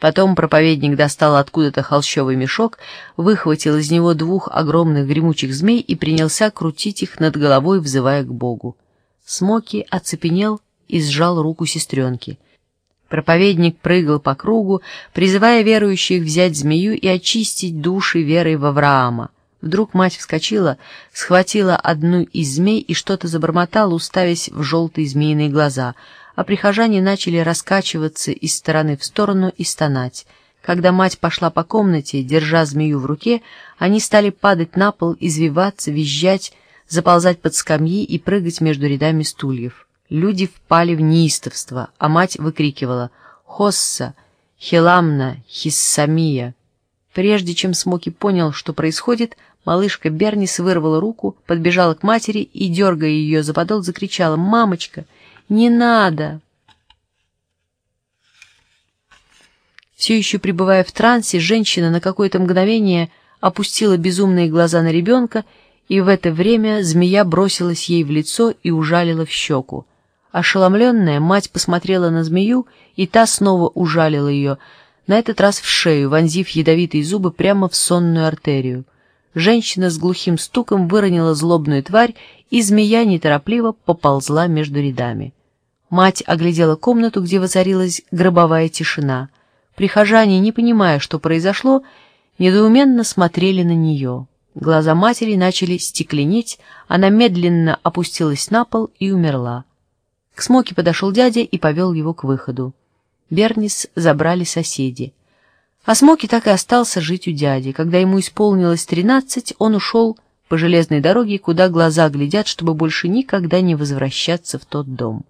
Потом проповедник достал откуда-то холщовый мешок, выхватил из него двух огромных гремучих змей и принялся крутить их над головой, взывая к Богу. Смоки оцепенел и сжал руку сестренки. Проповедник прыгал по кругу, призывая верующих взять змею и очистить души верой в Авраама. Вдруг мать вскочила, схватила одну из змей и что-то забормотала, уставясь в желтые змеиные глаза — а прихожане начали раскачиваться из стороны в сторону и стонать. Когда мать пошла по комнате, держа змею в руке, они стали падать на пол, извиваться, визжать, заползать под скамьи и прыгать между рядами стульев. Люди впали в неистовство, а мать выкрикивала «Хосса! Хеламна! Хиссамия!». Прежде чем Смоки понял, что происходит, малышка Бернис вырвала руку, подбежала к матери и, дергая ее за подол, закричала «Мамочка!» Не надо!» Все еще пребывая в трансе, женщина на какое-то мгновение опустила безумные глаза на ребенка, и в это время змея бросилась ей в лицо и ужалила в щеку. Ошеломленная, мать посмотрела на змею, и та снова ужалила ее, на этот раз в шею, вонзив ядовитые зубы прямо в сонную артерию. Женщина с глухим стуком выронила злобную тварь, и змея неторопливо поползла между рядами. Мать оглядела комнату, где воцарилась гробовая тишина. Прихожане, не понимая, что произошло, недоуменно смотрели на нее. Глаза матери начали стекленеть, она медленно опустилась на пол и умерла. К Смоке подошел дядя и повел его к выходу. Бернис забрали соседи. А Смоки так и остался жить у дяди. Когда ему исполнилось тринадцать, он ушел по железной дороге, куда глаза глядят, чтобы больше никогда не возвращаться в тот дом.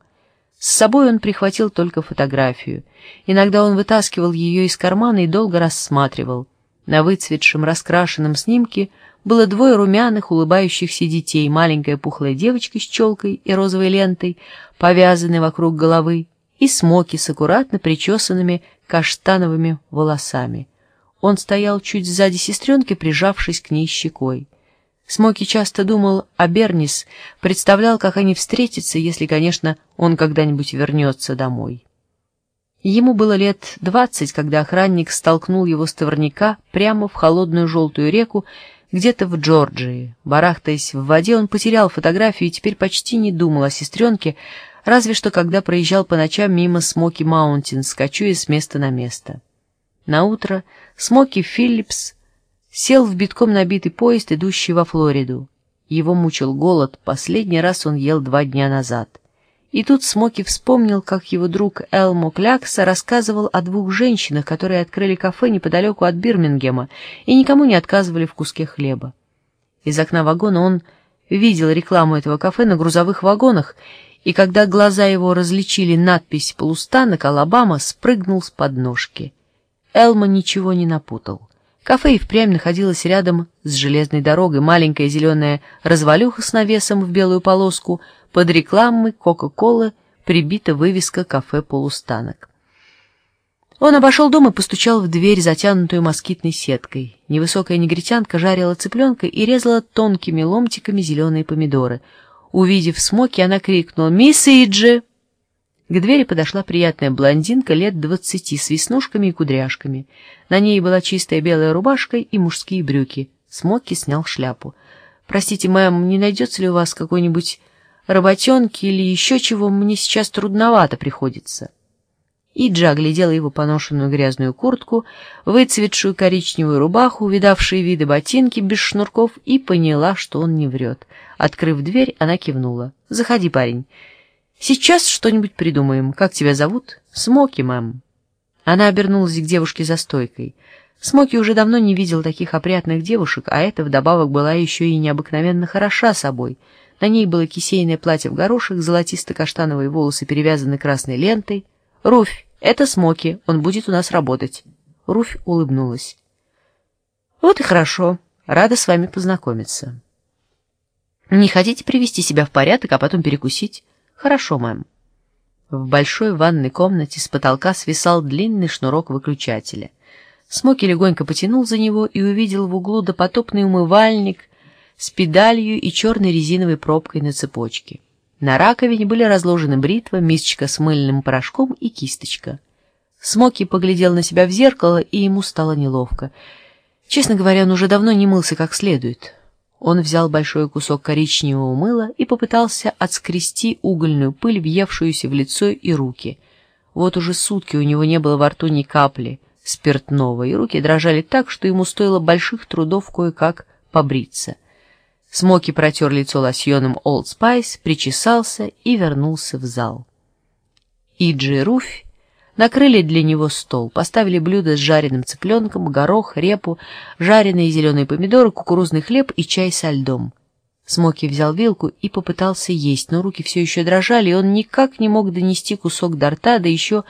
С собой он прихватил только фотографию. Иногда он вытаскивал ее из кармана и долго рассматривал. На выцветшем раскрашенном снимке было двое румяных улыбающихся детей, маленькая пухлая девочка с челкой и розовой лентой, повязанной вокруг головы, и смоки с аккуратно причесанными каштановыми волосами. Он стоял чуть сзади сестренки, прижавшись к ней щекой. Смоки часто думал о Бернис, представлял, как они встретятся, если, конечно, он когда-нибудь вернется домой. Ему было лет двадцать, когда охранник столкнул его с товарняка прямо в холодную желтую реку, где-то в Джорджии. Барахтаясь в воде, он потерял фотографию и теперь почти не думал о сестренке, разве что когда проезжал по ночам мимо Смоки Маунтин, скачуя с места на место. Наутро Смоки Филлипс Сел в битком набитый поезд, идущий во Флориду. Его мучил голод, последний раз он ел два дня назад. И тут Смоки вспомнил, как его друг Элмо Клякса рассказывал о двух женщинах, которые открыли кафе неподалеку от Бирмингема и никому не отказывали в куске хлеба. Из окна вагона он видел рекламу этого кафе на грузовых вагонах, и когда глаза его различили надпись «Полустанок Алабама», спрыгнул с подножки. Элмо ничего не напутал. Кафе и впрямь находилось рядом с железной дорогой, маленькая зеленая развалюха с навесом в белую полоску, под рекламой Кока-Колы прибита вывеска «Кафе Полустанок». Он обошел дом и постучал в дверь, затянутую москитной сеткой. Невысокая негритянка жарила цыпленка и резала тонкими ломтиками зеленые помидоры. Увидев Смоки, она крикнула «Мисс Иджи!» К двери подошла приятная блондинка лет двадцати с веснушками и кудряшками. На ней была чистая белая рубашка и мужские брюки. Смокки снял шляпу. «Простите, мэм, не найдется ли у вас какой-нибудь работенки или еще чего? Мне сейчас трудновато приходится». Иджа оглядела его поношенную грязную куртку, выцветшую коричневую рубаху, увидавшие виды ботинки без шнурков, и поняла, что он не врет. Открыв дверь, она кивнула. «Заходи, парень». Сейчас что-нибудь придумаем. Как тебя зовут? Смоки, мэм. Она обернулась к девушке за стойкой. Смоки уже давно не видел таких опрятных девушек, а эта вдобавок была еще и необыкновенно хороша собой. На ней было кисейное платье в горошек, золотисто-каштановые волосы перевязаны красной лентой. «Руфь, это Смоки, он будет у нас работать». Руфь улыбнулась. «Вот и хорошо, рада с вами познакомиться». «Не хотите привести себя в порядок, а потом перекусить?» «Хорошо, мэм». В большой ванной комнате с потолка свисал длинный шнурок выключателя. Смоки легонько потянул за него и увидел в углу допотопный умывальник с педалью и черной резиновой пробкой на цепочке. На раковине были разложены бритва, мисочка с мыльным порошком и кисточка. Смоки поглядел на себя в зеркало, и ему стало неловко. Честно говоря, он уже давно не мылся как следует. Он взял большой кусок коричневого мыла и попытался отскрести угольную пыль, въевшуюся в лицо и руки. Вот уже сутки у него не было во рту ни капли спиртного, и руки дрожали так, что ему стоило больших трудов кое-как побриться. Смоки протер лицо лосьоном Old Spice, причесался и вернулся в зал. Иджи Руфь накрыли для него стол, поставили блюдо с жареным цыпленком, горох, репу, жареные зеленые помидоры, кукурузный хлеб и чай со льдом. Смоки взял вилку и попытался есть, но руки все еще дрожали, и он никак не мог донести кусок до рта, да еще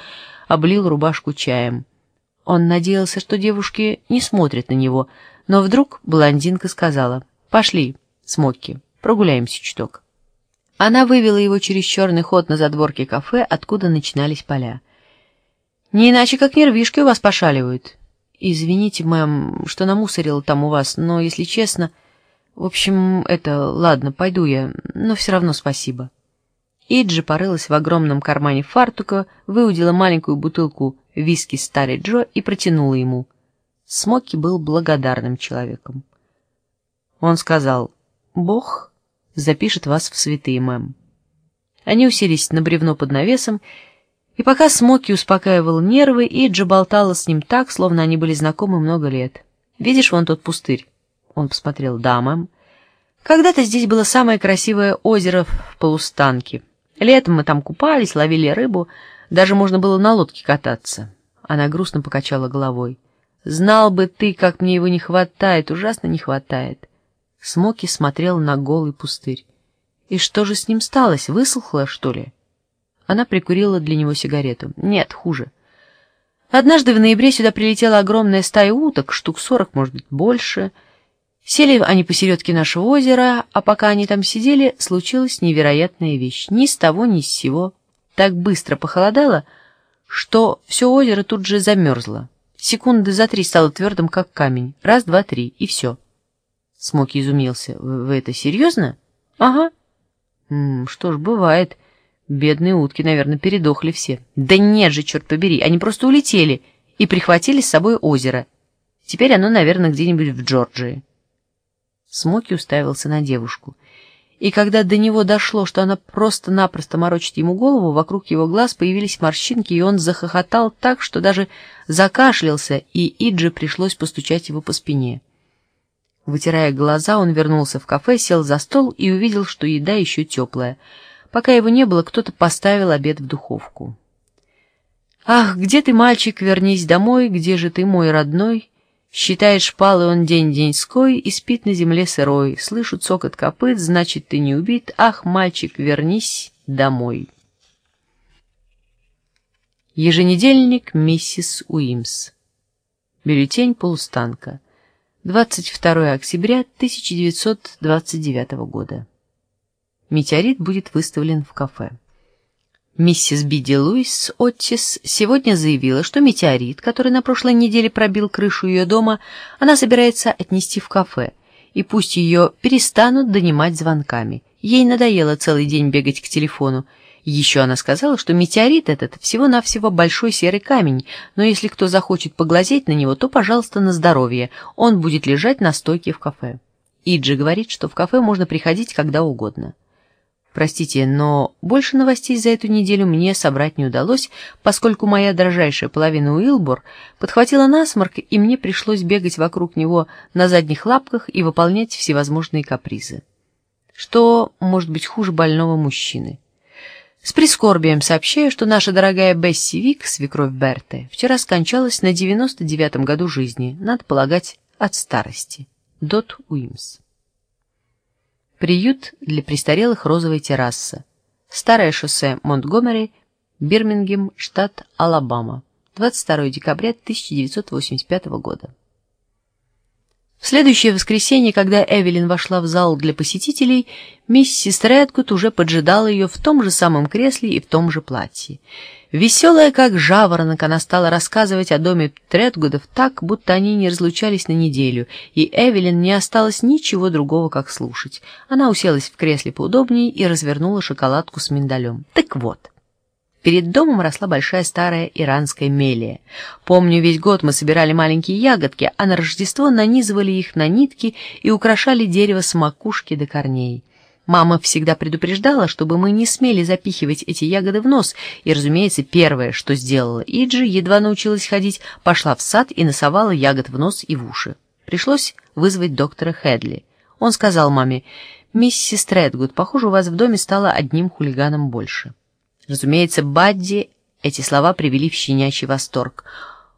облил рубашку чаем. Он надеялся, что девушки не смотрят на него, но вдруг блондинка сказала «Пошли, Смокки, прогуляемся чуток». Она вывела его через черный ход на задворке кафе, откуда начинались поля. «Не иначе, как нервишки у вас пошаливают». «Извините, мэм, что намусорила там у вас, но, если честно...» «В общем, это... Ладно, пойду я, но все равно спасибо». Иджи порылась в огромном кармане фартука, выудила маленькую бутылку виски Старый Джо и протянула ему. Смоки был благодарным человеком. Он сказал, «Бог запишет вас в святые, мэм». Они уселись на бревно под навесом, и пока Смоки успокаивал нервы, Иджи болтала с ним так, словно они были знакомы много лет. «Видишь вон тот пустырь?» Он посмотрел, «Да, мэм». «Когда-то здесь было самое красивое озеро в полустанке. Летом мы там купались, ловили рыбу, даже можно было на лодке кататься. Она грустно покачала головой. «Знал бы ты, как мне его не хватает, ужасно не хватает». Смоки смотрел на голый пустырь. «И что же с ним сталось? Высохло, что ли?» Она прикурила для него сигарету. «Нет, хуже. Однажды в ноябре сюда прилетела огромная стая уток, штук сорок, может быть, больше. Сели они посередке нашего озера, а пока они там сидели, случилась невероятная вещь. Ни с того, ни с сего. Так быстро похолодало, что все озеро тут же замерзло. Секунды за три стало твердым, как камень. Раз, два, три, и все. Смоки изумился. «Вы, вы это серьезно?» «Ага». М -м, «Что ж, бывает. Бедные утки, наверное, передохли все». «Да нет же, черт побери, они просто улетели и прихватили с собой озеро. Теперь оно, наверное, где-нибудь в Джорджии». Смоки уставился на девушку. И когда до него дошло, что она просто-напросто морочит ему голову, вокруг его глаз появились морщинки, и он захохотал так, что даже закашлялся, и Иджи пришлось постучать его по спине. Вытирая глаза, он вернулся в кафе, сел за стол и увидел, что еда еще теплая. Пока его не было, кто-то поставил обед в духовку. «Ах, где ты, мальчик, вернись домой, где же ты, мой родной?» Считает шпалы он день-деньской и спит на земле сырой. Слышу цокот копыт, значит, ты не убит. Ах, мальчик, вернись домой. Еженедельник миссис Уимс. Бюллетень полустанка. 22 октября 1929 года. Метеорит будет выставлен в кафе. Миссис Биди Луис Оттис сегодня заявила, что метеорит, который на прошлой неделе пробил крышу ее дома, она собирается отнести в кафе, и пусть ее перестанут донимать звонками. Ей надоело целый день бегать к телефону. Еще она сказала, что метеорит этот всего-навсего большой серый камень, но если кто захочет поглазеть на него, то, пожалуйста, на здоровье, он будет лежать на стойке в кафе. Иджи говорит, что в кафе можно приходить когда угодно. Простите, но больше новостей за эту неделю мне собрать не удалось, поскольку моя дрожайшая половина Уилбор подхватила насморк, и мне пришлось бегать вокруг него на задних лапках и выполнять всевозможные капризы. Что может быть хуже больного мужчины? С прискорбием сообщаю, что наша дорогая Бесси Вик, свекровь Берты, вчера скончалась на 99-м году жизни, надо полагать, от старости. Дот Уимс. Приют для престарелых «Розовая терраса». Старое шоссе Монтгомери, Бирмингем, штат Алабама. 22 декабря 1985 года. В следующее воскресенье, когда Эвелин вошла в зал для посетителей, миссис Редгуд уже поджидала ее в том же самом кресле и в том же платье. Веселая, как жаворонок, она стала рассказывать о доме Тредгудов так, будто они не разлучались на неделю, и Эвелин не осталось ничего другого, как слушать. Она уселась в кресле поудобнее и развернула шоколадку с миндалем. «Так вот». Перед домом росла большая старая иранская мелия. Помню, весь год мы собирали маленькие ягодки, а на Рождество нанизывали их на нитки и украшали дерево с макушки до корней. Мама всегда предупреждала, чтобы мы не смели запихивать эти ягоды в нос, и, разумеется, первое, что сделала Иджи, едва научилась ходить, пошла в сад и носовала ягод в нос и в уши. Пришлось вызвать доктора Хедли. Он сказал маме, «Миссис Тредгуд, похоже, у вас в доме стало одним хулиганом больше». Разумеется, Бадди эти слова привели в щенячий восторг.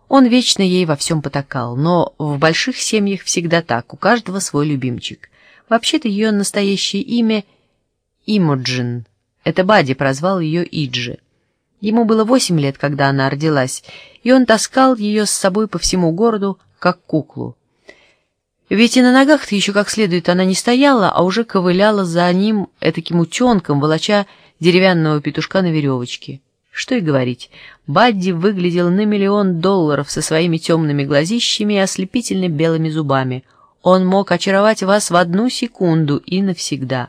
Он вечно ей во всем потакал, но в больших семьях всегда так, у каждого свой любимчик. Вообще-то ее настоящее имя Имоджин. Это Бадди прозвал ее Иджи. Ему было восемь лет, когда она родилась, и он таскал ее с собой по всему городу, как куклу. Ведь и на ногах-то еще как следует она не стояла, а уже ковыляла за ним этаким утенком, волоча деревянного петушка на веревочке. Что и говорить, Бадди выглядел на миллион долларов со своими темными глазищами и ослепительно белыми зубами — он мог очаровать вас в одну секунду и навсегда.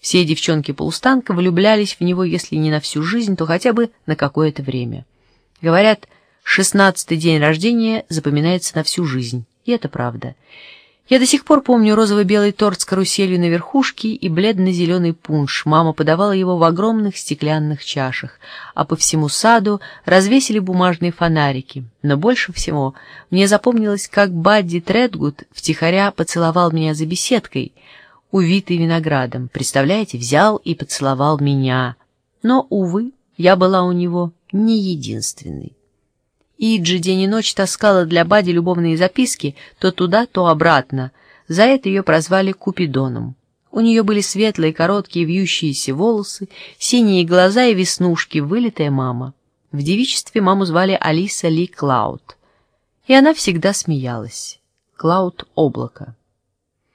Все девчонки полустанка влюблялись в него, если не на всю жизнь, то хотя бы на какое-то время. Говорят, шестнадцатый день рождения запоминается на всю жизнь, и это правда. Я до сих пор помню розово-белый торт с каруселью на верхушке и бледно-зеленый пунш. Мама подавала его в огромных стеклянных чашах, а по всему саду развесили бумажные фонарики. Но больше всего мне запомнилось, как Бадди Тредгуд втихаря поцеловал меня за беседкой, увитой виноградом. Представляете, взял и поцеловал меня. Но, увы, я была у него не единственной. Иджи день и ночь таскала для Бади любовные записки то туда, то обратно. За это ее прозвали Купидоном. У нее были светлые, короткие, вьющиеся волосы, синие глаза и веснушки, вылитая мама. В девичестве маму звали Алиса Ли Клауд. И она всегда смеялась. Клауд — облако.